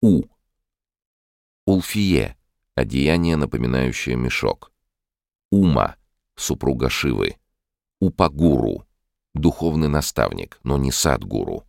У. Улфие. Одеяние, напоминающее мешок. Ума. Супруга Шивы. Упагуру. Духовный наставник, но не садгуру.